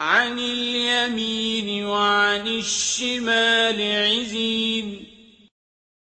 عن اليمين وعن الشمال عزين